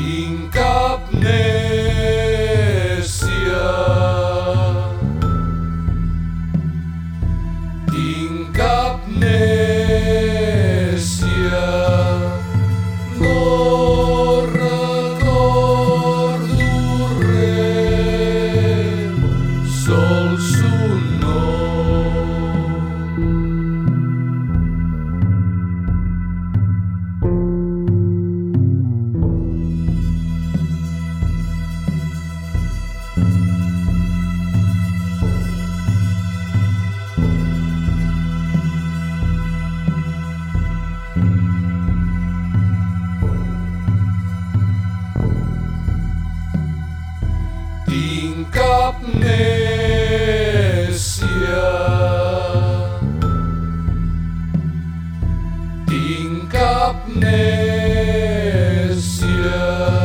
tinc. Tinc tinc cap més silenci.